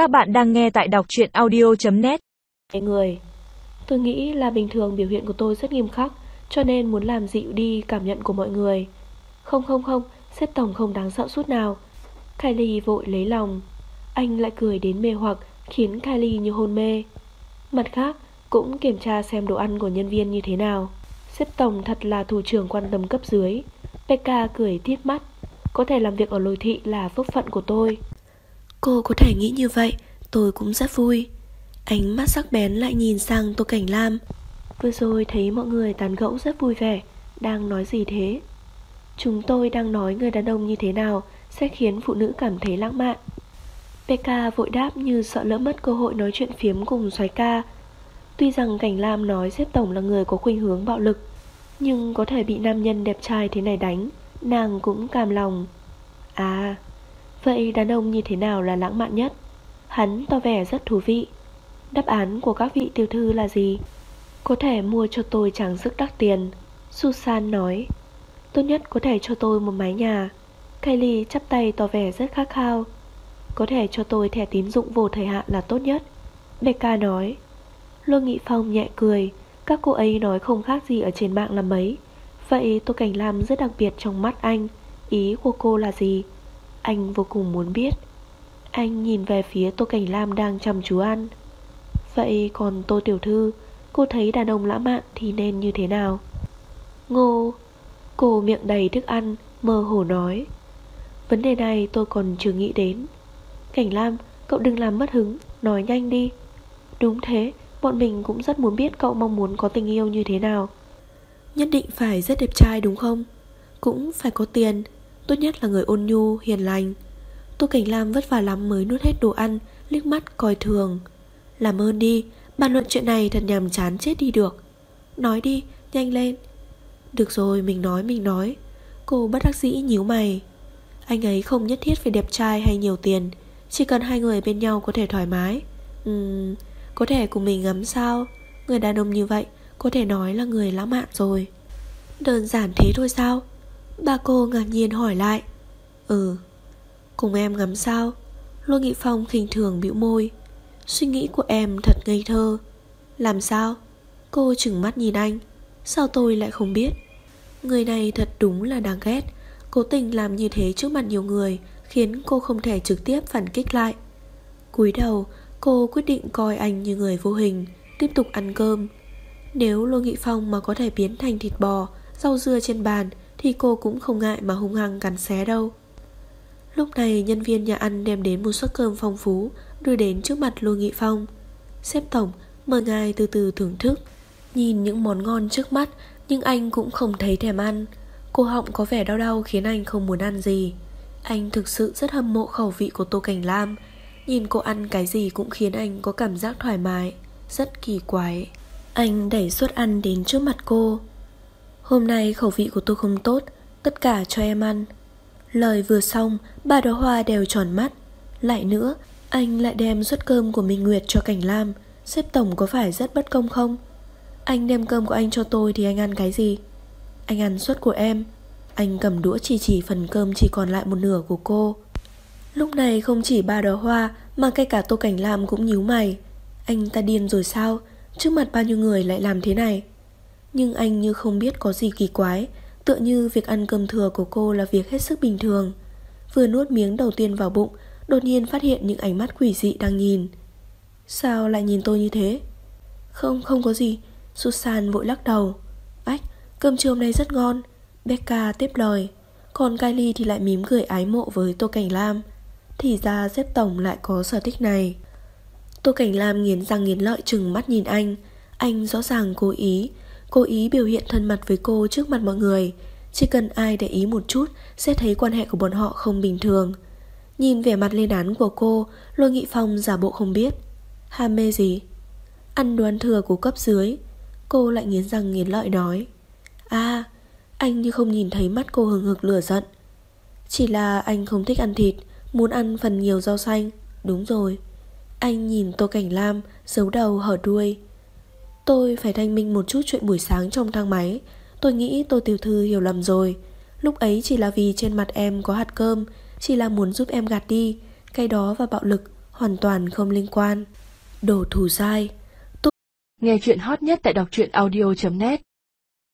Các bạn đang nghe tại đọc truyện audio.net Người, Tôi nghĩ là bình thường biểu hiện của tôi rất nghiêm khắc, Cho nên muốn làm dịu đi cảm nhận của mọi người. Không không không Xếp tổng không đáng sợ chút nào. Kylie vội lấy lòng. Anh lại cười đến mê hoặc, Khiến Kylie như hôn mê. Mặt khác, cũng kiểm tra xem đồ ăn của nhân viên như thế nào. Xếp tổng thật là thủ trưởng quan tâm cấp dưới. Pekka cười tít mắt. Có thể làm việc ở lôi thị là phúc phận của tôi. Cô có thể nghĩ như vậy, Tôi cũng rất vui. Ánh mắt sắc bén lại nhìn sang Tô Cảnh Lam. Vừa rồi thấy mọi người tán gẫu rất vui vẻ, Đang nói gì thế? Chúng tôi đang nói người đàn ông như thế nào Sẽ khiến phụ nữ cảm thấy lãng mạn. Pk vội đáp như sợ lỡ mất cơ hội nói chuyện phiếm cùng xoái ca. Tuy rằng Cảnh Lam nói xếp tổng là người có khuynh hướng bạo lực, Nhưng có thể bị nam nhân đẹp trai thế này đánh, Nàng cũng cam lòng. À Vậy đàn ông như thế nào là lãng mạn nhất? Hắn to vẻ rất thú vị. Đáp án của các vị tiểu thư là gì? Có thể mua cho tôi trang sức đắt tiền, Susan nói. Tốt nhất có thể cho tôi một mái nhà. Kylie chắp tay tỏ vẻ rất khát khao. Có thể cho tôi thẻ tín dụng vô thời hạn là tốt nhất, Becca nói. Luân Nghị Phong nhẹ cười. Các cô ấy nói không khác gì ở trên mạng là mấy. Vậy tôi Cảnh làm rất đặc biệt trong mắt anh. Ý của cô là gì? Anh vô cùng muốn biết. Anh nhìn về phía Tô Cảnh Lam đang chăm chú ăn. Vậy còn Tô Tiểu Thư, Cô thấy đàn ông lãng mạn thì nên như thế nào? Ngô, Cô miệng đầy thức ăn, Mơ hồ nói. Vấn đề này tôi còn chưa nghĩ đến. Cảnh Lam, Cậu đừng làm mất hứng, Nói nhanh đi. Đúng thế, Bọn mình cũng rất muốn biết cậu mong muốn có tình yêu như thế nào. Nhất định phải rất đẹp trai đúng không? Cũng phải có tiền Tốt nhất là người ôn nhu, hiền lành. Tô Cảnh Lam vất vả lắm mới nuốt hết đồ ăn Liếc mắt coi thường. Làm ơn đi, bàn luận chuyện này thật nhàm chán chết đi được. Nói đi, nhanh lên. Được rồi, mình nói, mình nói. Cô bất đắc dĩ nhíu mày. Anh ấy không nhất thiết phải đẹp trai hay nhiều tiền Chỉ cần hai người bên nhau có thể thoải mái. Ừm, có thể cùng mình ngắm sao? Người đàn ông như vậy Có thể nói là người lãng mạn rồi. Đơn giản thế thôi sao? Ba cô ngạc nhiên hỏi lại. Ừ Cùng em ngắm sao? Lô Nghị Phong khinh thường bĩu môi. Suy nghĩ của em thật ngây thơ. Làm sao? Cô chừng mắt nhìn anh. Sao tôi lại không biết? Người này thật đúng là đáng ghét. Cố tình làm như thế trước mặt nhiều người Khiến cô không thể trực tiếp phản kích lại. Cúi đầu, Cô quyết định coi anh như người vô hình, Tiếp tục ăn cơm. Nếu Lô Nghị Phong mà có thể biến thành thịt bò, Rau dưa trên bàn thì cô cũng không ngại mà hung hăng cắn xé đâu. Lúc này nhân viên nhà ăn đem đến một suất cơm phong phú đưa đến trước mặt Lô Nghị Phong. Xếp tổng mời ngài từ từ thưởng thức. Nhìn những món ngon trước mắt nhưng anh cũng không thấy thèm ăn. Cô họng có vẻ đau đau khiến anh không muốn ăn gì. Anh thực sự rất hâm mộ khẩu vị của Tô Cảnh Lam. Nhìn cô ăn cái gì cũng khiến anh có cảm giác thoải mái, rất kỳ quái. Anh đẩy suất ăn đến trước mặt cô. Hôm nay khẩu vị của tôi không tốt, Tất cả cho em ăn. Lời vừa xong, Ba đóa hoa đều tròn mắt. Lại nữa, Anh lại đem suất cơm của Minh Nguyệt cho Cảnh Lam. Xếp tổng có phải rất bất công không? Anh đem cơm của anh cho tôi Thì anh ăn cái gì? Anh ăn suất của em. Anh cầm đũa chỉ chỉ phần cơm chỉ còn lại một nửa của cô. Lúc này không chỉ ba đóa hoa, Mà ngay cả Tô Cảnh Lam cũng nhíu mày. Anh ta điên rồi sao? Trước mặt bao nhiêu người lại làm thế này? Nhưng anh như không biết có gì kỳ quái, Tựa như việc ăn cơm thừa của cô là việc hết sức bình thường. Vừa nuốt miếng đầu tiên vào bụng, Đột nhiên phát hiện những ánh mắt quỷ dị đang nhìn. Sao lại nhìn tôi như thế? Không không có gì. Susan vội lắc đầu. Ách, cơm trưa hôm nay rất ngon. Becca tiếp lời. Còn Kylie thì lại mím cười ái mộ với Tô Cảnh Lam. Thì ra xếp tổng lại có sở thích này. Tô Cảnh Lam nghiến răng nghiến lợi chừng mắt nhìn anh. Anh rõ ràng cố ý Cố ý biểu hiện thân mật với cô trước mặt mọi người. Chỉ cần ai để ý một chút, Sẽ thấy quan hệ của bọn họ không bình thường. Nhìn vẻ mặt lên án của cô, Lôi Nghị Phong giả bộ không biết. Ham mê gì? Ăn đồ ăn thừa của cấp dưới. Cô lại nghiến răng nghiến lợi nói. À Anh như không nhìn thấy mắt cô hừng hực lửa giận. Chỉ là anh không thích ăn thịt, Muốn ăn phần nhiều rau xanh. Đúng rồi. Anh nhìn Tô Cảnh Lam, Giấu đầu hở đuôi. Tôi phải thanh minh một chút chuyện buổi sáng trong thang máy Tôi nghĩ tôi Tiểu Thư hiểu lầm rồi Lúc ấy chỉ là vì trên mặt em có hạt cơm, Chỉ là muốn giúp em gạt đi Cái đó và bạo lực hoàn toàn không liên quan. Đồ thủ dai. Nghe chuyện hot nhất tại đọc truyện audio.net